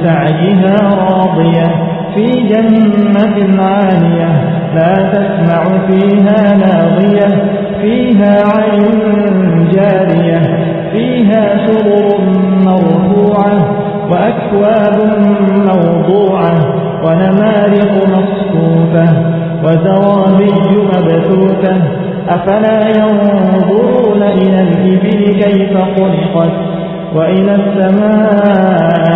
لسعيها راضية في جنة عالية لا تسمع فيها لاغية فيها عين جارية فيها سرر مرفوعة وأكواب موضوعة ونمارق مصفوفة وزرابي مبثوثة أفلا ينظرون إلى الإبل كيف خلقت وإلى السماء